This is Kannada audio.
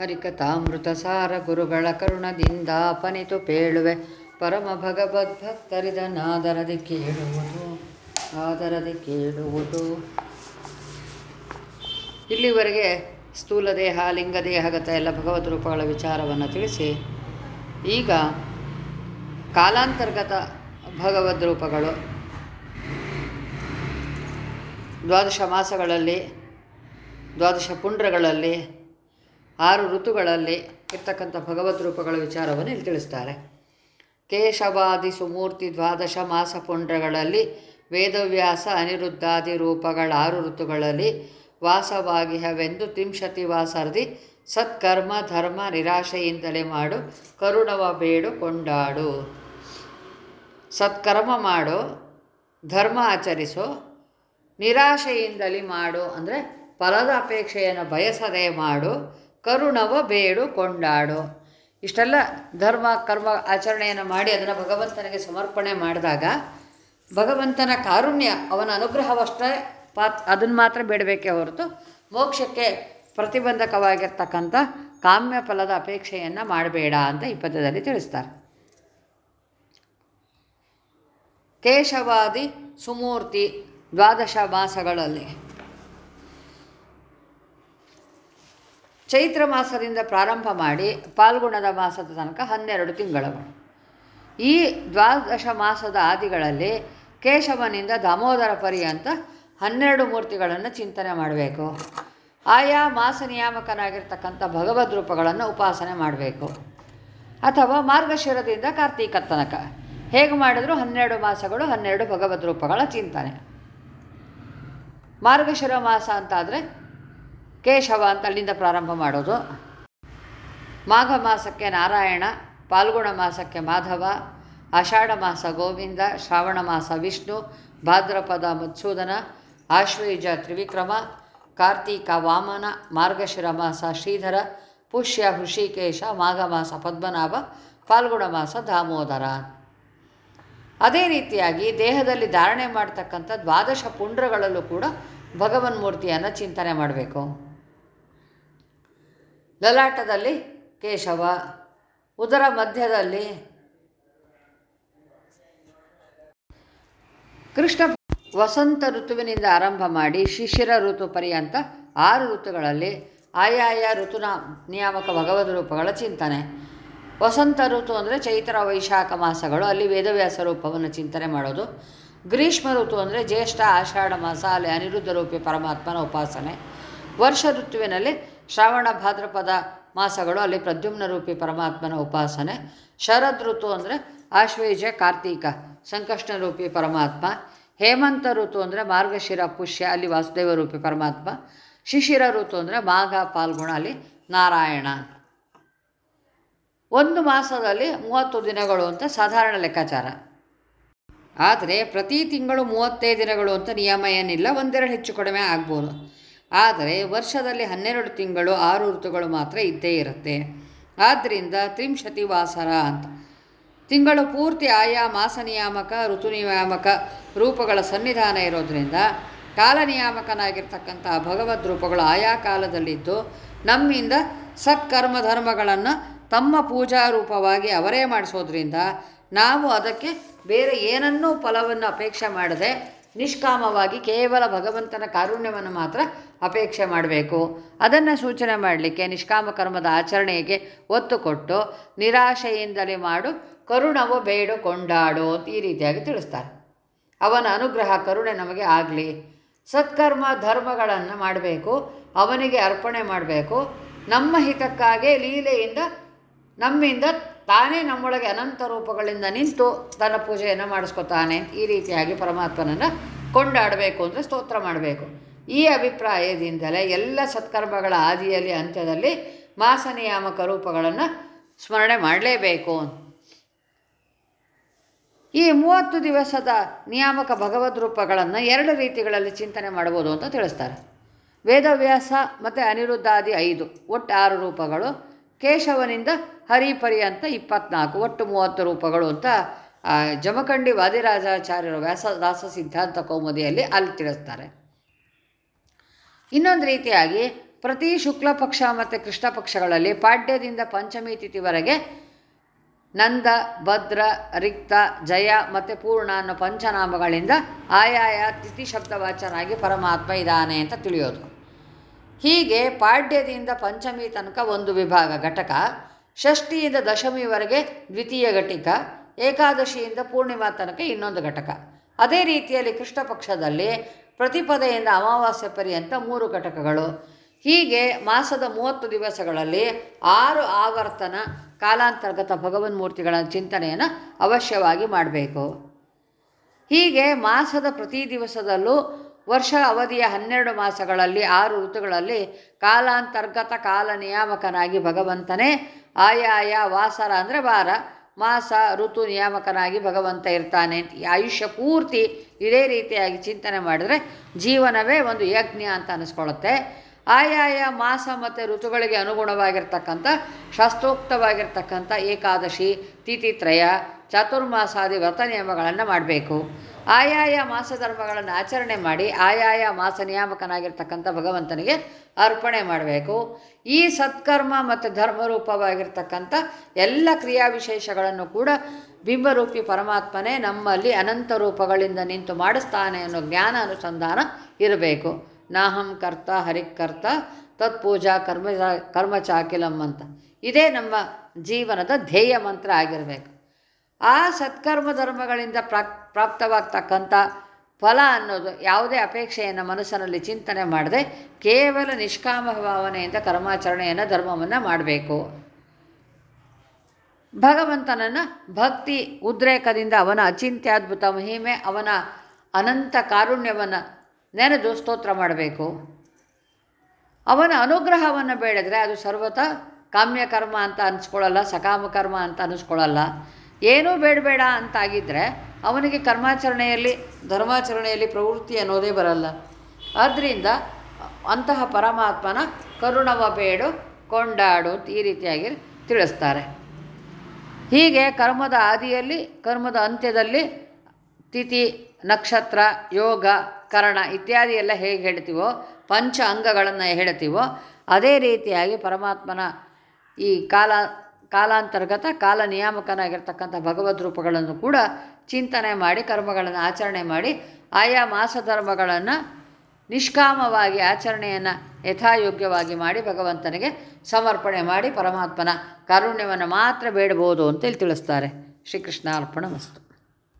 ಹರಿಕಥಾಮೃತ ಸಾರ ಗುರುಗಳ ಕರುಣದಿಂದ ಪನಿತು ಪೇಳುವೆ. ಪರಮ ಭಗವದ್ಭಕ್ತರಿದನಾದರದಿ ಕೇಳುವುದು, ಆದರದಿ ಕೇಳುವುದು. ಇಲ್ಲಿವರೆಗೆ ಸ್ಥೂಲ ದೇಹ, ಲಿಂಗ ದೇಹಗತ ಎಲ್ಲ ಭಗವದ್ ರೂಪಗಳ ವಿಚಾರವನ್ನು ತಿಳಿಸಿ, ಈಗ ಕಾಲಾಂತರ್ಗತ ಭಗವದ್ ರೂಪಗಳು. ದ್ವಾದಶ ಮಾಸಗಳಲ್ಲಿ, ದ್ವಾದಶ ಪುಂಡ್ರಗಳಲ್ಲಿ ಆರು ಋತುಗಳಲ್ಲಿ ಇರ್ತಕ್ಕಂಥ ಭಗವದ್ ರೂಪಗಳ ವಿಚಾರವನ್ನು ಇಲ್ಲಿ ತಿಳಿಸ್ತಾರೆ. ಕೇಶವಾದಿ ಸುಮೂರ್ತಿ ದ್ವಾದಶ ಮಾಸ ಪುಂಡ್ರಗಳಲ್ಲಿ ವೇದವ್ಯಾಸ ಅನಿರುದ್ಧಾದಿ ರೂಪಗಳ ಆರು ಋತುಗಳಲ್ಲಿ ವಾಸವಾಗಿಹವೆಂದು ತಿಂಶತಿ ವಾಸರ್ದಿ ಸತ್ಕರ್ಮ ಧರ್ಮ ನಿರಾಶೆಯಿಂದಲೇ ಮಾಡು, ಕರುಣವ ಬೇಡು, ಕೊಂಡಾಡು. ಸತ್ಕರ್ಮ ಮಾಡು, ಧರ್ಮ ಆಚರಿಸು, ನಿರಾಶೆಯಿಂದಲೇ ಮಾಡು, ಅಂದರೆ ಫಲದ ಅಪೇಕ್ಷೆಯನ್ನು ಬಯಸದೆ ಮಾಡು ಕರುಣವ ಬೇಡು ಕೊಂಡಾಡು. ಇಷ್ಟೆಲ್ಲ ಧರ್ಮ, ಕರ್ಮ ಆಚರಣೆಯನ್ನು ಮಾಡಿ ಅದನ್ನು ಭಗವಂತನಿಗೆ ಸಮರ್ಪಣೆ ಮಾಡಿದಾಗ ಭಗವಂತನ ಕಾರುಣ್ಯ, ಅವನ ಅನುಗ್ರಹವಷ್ಟೇ ಪಾತ್ ಅದನ್ನು ಮಾತ್ರ ಬೇಡಬೇಕೇ ಹೊರತು ಮೋಕ್ಷಕ್ಕೆ ಪ್ರತಿಬಂಧಕವಾಗಿರ್ತಕ್ಕಂಥ ಕಾಮ್ಯ ಫಲದ ಅಪೇಕ್ಷೆಯನ್ನು ಮಾಡಬೇಡ ಅಂತ ಈ ಪದ್ಯದಲ್ಲಿ ತಿಳಿಸ್ತಾರೆ. ಕೇಶವಾದಿ ಸುಮೂರ್ತಿ ದ್ವಾದಶ ಮಾಸಗಳಲ್ಲಿ ಚೈತ್ರ ಮಾಸದಿಂದ ಪ್ರಾರಂಭ ಮಾಡಿ ಪಾಲ್ಗುಣದ ಮಾಸದ ತನಕ ಹನ್ನೆರಡು ತಿಂಗಳು ಈ ದ್ವಾದಶ ಮಾಸದ ಆದಿಗಳಲ್ಲಿ ಕೇಶವನಿಂದ ದಾಮೋದರ ಪರ್ಯಂತ ಹನ್ನೆರಡು ಮೂರ್ತಿಗಳನ್ನು ಚಿಂತನೆ ಮಾಡಬೇಕು. ಆಯಾ ಮಾಸ ನಿಯಾಮಕನಾಗಿರ್ತಕ್ಕಂಥ ಭಗವದ್ ರೂಪಗಳನ್ನು ಉಪಾಸನೆ ಮಾಡಬೇಕು. ಅಥವಾ ಮಾರ್ಗಶಿರದಿಂದ ಕಾರ್ತೀಕ ತನಕ ಹೇಗೆ ಮಾಡಿದರೂ? ಹನ್ನೆರಡು ಮಾಸಗಳು, ಹನ್ನೆರಡು ಭಗವದ್ ರೂಪಗಳ ಚಿಂತನೆ. ಮಾರ್ಗಶಿರ ಮಾಸ ಅಂತಾದರೆ ಕೇಶವ ಅಂತ ಅಲ್ಲಿಂದ ಪ್ರಾರಂಭ ಮಾಡೋದು. ಮಾಘ ಮಾಸಕ್ಕೆ ನಾರಾಯಣ, ಪಾಲ್ಗುಣ ಮಾಸಕ್ಕೆ ಮಾಧವ, ಆಷಾಢ ಮಾಸ ಗೋವಿಂದ, ಶ್ರಾವಣ ಮಾಸ ವಿಷ್ಣು, ಭಾದ್ರಪದ ಮತ್ಸೂದನ ಆಶ್ವಯುಜ ತ್ರಿವಿಕ್ರಮ, ಕಾರ್ತೀಕ ವಾಮನ, ಮಾರ್ಗಶಿರ ಮಾಸ ಶ್ರೀಧರ, ಪುಷ್ಯ ಹೃಷಿಕೇಶ, ಮಾಘ ಮಾಸ ಪದ್ಮನಾಭ, ಪಾಲ್ಗುಣ ಮಾಸ ದಾಮೋದರ. ಅದೇ ರೀತಿಯಾಗಿ ದೇಹದಲ್ಲಿ ಧಾರಣೆ ಮಾಡ್ತಕ್ಕಂಥ ದ್ವಾದಶ ಪುಂಡ್ರಗಳಲ್ಲೂ ಕೂಡ ಭಗವನ್ಮೂರ್ತಿಯನ್ನು ಚಿಂತನೆ ಮಾಡಬೇಕು. ಲಲಾಟದಲ್ಲಿ ಕೇಶವ, ಉದರ ಮಧ್ಯದಲ್ಲಿ ಕೃಷ್ಣ. ವಸಂತ ಋತುವಿನಿಂದ ಆರಂಭ ಮಾಡಿ ಶಿಶಿರ ಋತು ಪರ್ಯಂತ ಆರು ಋತುಗಳಲ್ಲಿ ಆಯಾಯ ಋತುನ ನಿಯಾಮಕ ಭಗವದ್ ರೂಪಗಳ ಚಿಂತನೆ. ವಸಂತ ಋತು ಅಂದರೆ ಚೈತ್ರ, ವೈಶಾಖ ಮಾಸಗಳು. ಅಲ್ಲಿ ವೇದವ್ಯಾಸ ರೂಪವನ್ನು ಚಿಂತನೆ ಮಾಡೋದು. ಗ್ರೀಷ್ಮ ಋತು ಅಂದರೆ ಜ್ಯೇಷ್ಠ, ಆಷಾಢ ಮಾಸ. ಅಲ್ಲಿ ಅನಿರುದ್ಧ ರೂಪಿ ಪರಮಾತ್ಮನ ಉಪಾಸನೆ. ವರ್ಷ ಋತುವಿನಲ್ಲಿ ಶ್ರಾವಣ ಭಾದ್ರಪದ ಮಾಸಗಳು ಅಲ್ಲಿ ಪ್ರದ್ಯುಮ್ನ ರೂಪಿ ಪರಮಾತ್ಮನ ಉಪಾಸನೆ. ಶರದ್ ಋತು ಅಂದರೆ ಆಶ್ವೇಜ, ಕಾರ್ತೀಕ ಸಂಕಷ್ಟ ರೂಪಿ ಪರಮಾತ್ಮ. ಹೇಮಂತ ಋತು ಅಂದರೆ ಮಾರ್ಗಶಿರ, ಪುಷ್ಯ, ಅಲ್ಲಿ ವಾಸುದೇವ ರೂಪಿ ಪರಮಾತ್ಮ. ಶಿಶಿರ ಋತು ಅಂದರೆ ಮಾಘ ಪಾಲ್ಗುಣ ಅಲ್ಲಿ ನಾರಾಯಣ. ಒಂದು ಮಾಸದಲ್ಲಿ ಮೂವತ್ತು ದಿನಗಳು ಅಂತ ಸಾಧಾರಣ ಲೆಕ್ಕಾಚಾರ. ಆದರೆ ಪ್ರತಿ ತಿಂಗಳು ಮೂವತ್ತೈದು ದಿನಗಳು ಅಂತ ನಿಯಮ ಏನಿಲ್ಲ, ಒಂದೆರಡು ಹೆಚ್ಚು ಕಡಿಮೆ ಆಗ್ಬೋದು. ಆದರೆ ವರ್ಷದಲ್ಲಿ ಹನ್ನೆರಡು ತಿಂಗಳು ಆರು ಋತುಗಳು ಮಾತ್ರ ಇದ್ದೇ ಇರುತ್ತೆ. ಆದ್ದರಿಂದ ತ್ರಿಂಶತಿ ವಾಸರ ಅಂತ. ತಿಂಗಳು ಪೂರ್ತಿ ಆಯಾ ಮಾಸ ನಿಯಾಮಕ ಋತು ನಿಯಾಮಕ ರೂಪಗಳ ಸನ್ನಿಧಾನ ಇರೋದರಿಂದ ಕಾಲ ನಿಯಾಮಕನಾಗಿರ್ತಕ್ಕಂಥ ಭಗವದ್ ರೂಪಗಳು ಆಯಾ ಕಾಲದಲ್ಲಿದ್ದು ನಮ್ಮಿಂದ ಸತ್ಕರ್ಮ ಧರ್ಮಗಳನ್ನು ತಮ್ಮ ಪೂಜಾ ರೂಪವಾಗಿ ಅವರೇ ಮಾಡಿಸೋದ್ರಿಂದ ನಾವು ಅದಕ್ಕೆ ಬೇರೆ ಏನನ್ನೂ ಫಲವನ್ನು ಅಪೇಕ್ಷೆ ಮಾಡದೆ ನಿಷ್ಕಾಮವಾಗಿ ಕೇವಲ ಭಗವಂತನ ಕಾರುಣ್ಯವನ್ನು ಮಾತ್ರ ಅಪೇಕ್ಷೆ ಮಾಡಬೇಕು. ಅದನ್ನು ಸೂಚನೆ ಮಾಡಲಿಕ್ಕೆ ನಿಷ್ಕಾಮ ಕರ್ಮದ ಆಚರಣೆಗೆ ಒತ್ತು ಕೊಟ್ಟು ನಿರಾಶೆಯಿಂದಲೇ ಮಾಡು, ಕರುಣವು ಬೇಡು ಕೊಂಡಾಡು ಅಂತ ಈ ರೀತಿಯಾಗಿ ತಿಳಿಸ್ತಾರೆ. ಅವನ ಅನುಗ್ರಹ, ಕರುಣೆ ನಮಗೆ ಆಗಲಿ. ಸತ್ಕರ್ಮ, ಧರ್ಮಗಳನ್ನು ಮಾಡಬೇಕು, ಅವನಿಗೆ ಅರ್ಪಣೆ ಮಾಡಬೇಕು. ನಮ್ಮ ಹಿತಕ್ಕಾಗೇ ಲೀಲೆಯಿಂದ, ನಮ್ಮಿಂದ ತಾನೇ ನಮ್ಮೊಳಗೆ ಅನಂತ ರೂಪಗಳಿಂದ ನಿಂತು ತನ್ನ ಪೂಜೆಯನ್ನು ಮಾಡಿಸ್ಕೊತಾನೆ ಈ ರೀತಿಯಾಗಿ ಪರಮಾತ್ಮನನ್ನು ಕೊಂಡಾಡಬೇಕು ಅಂದರೆ ಸ್ತೋತ್ರ ಮಾಡಬೇಕು. ಈ ಅಭಿಪ್ರಾಯದಿಂದಲೇ ಎಲ್ಲ ಸತ್ಕರ್ಮಗಳ ಆದಿಯಲ್ಲಿ ಅಂತ್ಯದಲ್ಲಿ ಮಾಸ ನಿಯಾಮಕ ರೂಪಗಳನ್ನು ಸ್ಮರಣೆ ಮಾಡಲೇಬೇಕು. ಈ ಮೂವತ್ತು ದಿವಸದ ನಿಯಾಮಕ ಭಗವದ್ ರೂಪಗಳನ್ನು ಎರಡು ರೀತಿಗಳಲ್ಲಿ ಚಿಂತನೆ ಮಾಡ್ಬೋದು ಅಂತ ತಿಳಿಸ್ತಾರೆ. ವೇದವ್ಯಾಸ ಮತ್ತು ಅನಿರುದ್ಧಾದಿ ಐದು, ಒಟ್ಟು ಆರು ರೂಪಗಳು. ಕೇಶವನಿಂದ ಹರಿಪರಿ ಅಂತ ಇಪ್ಪತ್ನಾಲ್ಕು, ಒಟ್ಟು ಮೂವತ್ತು ರೂಪಗಳು ಅಂತ ಜಮಖಂಡಿ ವಾದಿರಾಜಾಚಾರ್ಯರು ವ್ಯಾಸ, ದಾಸ ಸಿದ್ಧಾಂತ ಕೌಮುದಿಯಲ್ಲಿ ಅಲ್ಲಿ ತಿಳಿಸ್ತಾರೆ. ಇನ್ನೊಂದು ರೀತಿಯಾಗಿ ಪ್ರತಿ ಶುಕ್ಲ ಪಕ್ಷ ಮತ್ತು ಕೃಷ್ಣ ಪಕ್ಷಗಳಲ್ಲಿ ಪಾಡ್ಯದಿಂದ ಪಂಚಮಿ ತಿಥಿವರೆಗೆ ನಂದ, ಭದ್ರ, ರಿಕ್ತ, ಜಯ ಮತ್ತು ಪೂರ್ಣ ಅನ್ನೋ ಪಂಚನಾಮಗಳಿಂದ ಆಯಾಯ ತಿಥಿ ಶಬ್ದವಾಚನಾಗಿ ಪರಮಾತ್ಮ ಇದ್ದಾನೆ ಅಂತ ತಿಳಿಯೋದು. ಹೀಗೆ ಪಾಡ್ಯದಿಂದ ಪಂಚಮಿ ತನಕ ಒಂದು ವಿಭಾಗ ಘಟಕ, ಷಷ್ಠಿಯಿಂದ ದಶಮಿವರೆಗೆ ದ್ವಿತೀಯ ಘಟಿಕ ಏಕಾದಶಿಯಿಂದ ಪೂರ್ಣಿಮಾ ತನಕ ಇನ್ನೊಂದು ಘಟಕ. ಅದೇ ರೀತಿಯಲ್ಲಿ ಕೃಷ್ಣ ಪಕ್ಷದಲ್ಲಿ ಪ್ರತಿಪದೆಯಿಂದ ಅಮಾವಾಸ್ಯೆ ಪರ್ಯಂತ ಮೂರು ಘಟಕಗಳು. ಹೀಗೆ ಮಾಸದ ಮೂವತ್ತು ದಿವಸಗಳಲ್ಲಿ ಆರು ಆವರ್ತನ ಕಾಲಾಂತರ್ಗತ ಭಗವನ್ಮೂರ್ತಿಗಳ ಚಿಂತನೆಯನ್ನು ಅವಶ್ಯವಾಗಿ ಮಾಡಬೇಕು. ಹೀಗೆ ಮಾಸದ ಪ್ರತಿ ದಿವಸದಲ್ಲೂ ವರ್ಷ ಅವಧಿಯ ಹನ್ನೆರಡು ಮಾಸಗಳಲ್ಲಿ ಆರು ಋತುಗಳಲ್ಲಿ ಕಾಲಾಂತರ್ಗತ ಕಾಲ ನಿಯಾಮಕನಾಗಿ ಭಗವಂತನೇ ಆಯಾಯ ವಾಸರ ಅಂದರೆ ವಾರ. ಮಾಸ ಋತು ನಿಯಾಮಕನಾಗಿ ಭಗವಂತ ಇರ್ತಾನೆ ಆಯುಷ್ಯ ಪೂರ್ತಿ ಇದೇ ರೀತಿಯಾಗಿ ಚಿಂತನೆ ಮಾಡಿದರೆ ಜೀವನವೇ ಒಂದು ಯಜ್ಞ ಅಂತ ಅನಿಸ್ಕೊಳ್ಳುತ್ತೆ. ಆಯಾಯ ಮಾಸ ಮತ್ತು ಋತುಗಳಿಗೆ ಅನುಗುಣವಾಗಿರ್ತಕ್ಕಂಥ ಶಾಸ್ತ್ರೋಕ್ತವಾಗಿರ್ತಕ್ಕಂಥ ಏಕಾದಶಿ ತಿಥಿತ್ರಯ ಚಾತುರ್ಮಾಸಾದಿ ವ್ರತ ನಿಯಮಗಳನ್ನು ಮಾಡಬೇಕು. ಆಯಾಯ ಮಾಸ ಧರ್ಮಗಳನ್ನು ಆಚರಣೆ ಮಾಡಿ ಆಯಾಯ ಮಾಸ ನಿಯಾಮಕನಾಗಿರ್ತಕ್ಕಂಥ ಭಗವಂತನಿಗೆ ಅರ್ಪಣೆ ಮಾಡಬೇಕು. ಈ ಸತ್ಕರ್ಮ ಮತ್ತು ಧರ್ಮರೂಪವಾಗಿರ್ತಕ್ಕಂಥ ಎಲ್ಲ ಕ್ರಿಯಾವಿಶೇಷಗಳನ್ನು ಕೂಡ ಬಿಂಬರೂಪಿ ಪರಮಾತ್ಮನೇ ನಮ್ಮಲ್ಲಿ ಅನಂತ ರೂಪಗಳಿಂದ ನಿಂತು ಮಾಡಿಸ್ತಾನೆ ಅನ್ನೋ ಜ್ಞಾನ ಅನುಸಂಧಾನ ಇರಬೇಕು. ನಾಹಂ ಕರ್ತ ಹರಿಕರ್ತ ತತ್ಪೂಜಾ ಕರ್ಮ ಕರ್ಮಚಾಕಿಲಂ ಅಂತ. ಇದೇ ನಮ್ಮ ಜೀವನದ ಧ್ಯೇಯ ಮಂತ್ರ ಆಗಿರಬೇಕು. ಆ ಸತ್ಕರ್ಮ ಧರ್ಮಗಳಿಂದ ಪ್ರಾಪ್ ಪ್ರಾಪ್ತವಾಗ್ತಕ್ಕಂಥ ಫಲ ಅನ್ನೋದು ಯಾವುದೇ ಅಪೇಕ್ಷೆಯನ್ನು ಮನಸ್ಸಿನಲ್ಲಿ ಚಿಂತನೆ ಮಾಡದೆ ಕೇವಲ ನಿಷ್ಕಾಮ ಭಾವನೆಯಿಂದ ಕರ್ಮಾಚರಣೆಯನ್ನು, ಧರ್ಮವನ್ನು ಮಾಡಬೇಕು. ಭಗವಂತನನ್ನು ಭಕ್ತಿ ಉದ್ರೇಕದಿಂದ ಅವನ ಅಚಿಂತ್ಯದ್ಭುತ ಮಹಿಮೆ, ಅವನ ಅನಂತ ಕಾರುಣ್ಯವನ್ನು ನೆನೆದು ಸ್ತೋತ್ರ ಮಾಡಬೇಕು. ಅವನ ಅನುಗ್ರಹವನ್ನು ಬೇಡಿದರೆ ಅದು ಸರ್ವತ ಕಾಮ್ಯಕರ್ಮ ಅಂತ ಅನಿಸ್ಕೊಳ್ಳಲ್ಲ, ಸಕಾಮಕರ್ಮ ಅಂತ ಅನಿಸ್ಕೊಳ್ಳಲ್ಲ. ಏನೂ ಬೇಡಬೇಡ ಅಂತಾಗಿದ್ದರೆ ಅವನಿಗೆ ಕರ್ಮಾಚರಣೆಯಲ್ಲಿ, ಧರ್ಮಾಚರಣೆಯಲ್ಲಿ ಪ್ರವೃತ್ತಿ ಅನ್ನೋದೇ ಬರಲ್ಲ. ಆದ್ದರಿಂದ ಅಂತಹ ಪರಮಾತ್ಮನ ಕರುಣವ ಬೇಡು, ಕೊಂಡಾಡು ಈ ರೀತಿಯಾಗಿ ತಿಳಿಸ್ತಾರೆ. ಹೀಗೆ ಕರ್ಮದ ಆದಿಯಲ್ಲಿ, ಕರ್ಮದ ಅಂತ್ಯದಲ್ಲಿ ತಿಥಿ, ನಕ್ಷತ್ರ, ಯೋಗ, ಕರಣ ಇತ್ಯಾದಿ ಎಲ್ಲ ಹೇಗೆ ಹೇಳ್ತೀವೋ, ಪಂಚ ಅಂಗಗಳನ್ನು ಹೇಳ್ತೀವೋ, ಅದೇ ರೀತಿಯಾಗಿ ಪರಮಾತ್ಮನ ಈ ಕಾಲ ಕಾಲಾಂತರ್ಗತ ಕಾಲ ನಿಯಾಮಕನಾಗಿರ್ತಕ್ಕಂಥ ಭಗವದ್ ರೂಪಗಳನ್ನು ಕೂಡ ಚಿಂತನೆ ಮಾಡಿ, ಕರ್ಮಗಳನ್ನು ಆಚರಣೆ ಮಾಡಿ, ಆಯಾ ಮಾಸ ಧರ್ಮಗಳನ್ನು ನಿಷ್ಕಾಮವಾಗಿ ಆಚರಣೆಯನ್ನು ಯಥಾಯೋಗ್ಯವಾಗಿ ಮಾಡಿ ಭಗವಂತನಿಗೆ ಸಮರ್ಪಣೆ ಮಾಡಿ ಪರಮಾತ್ಮನ ಕಾರುಣ್ಯವನ್ನು ಮಾತ್ರ ಬೇಡಬಹುದು ಅಂತೇಳಿ ತಿಳಿಸ್ತಾರೆ. ಶ್ರೀಕೃಷ್ಣ ಅರ್ಪಣ ಮಸ್ತು.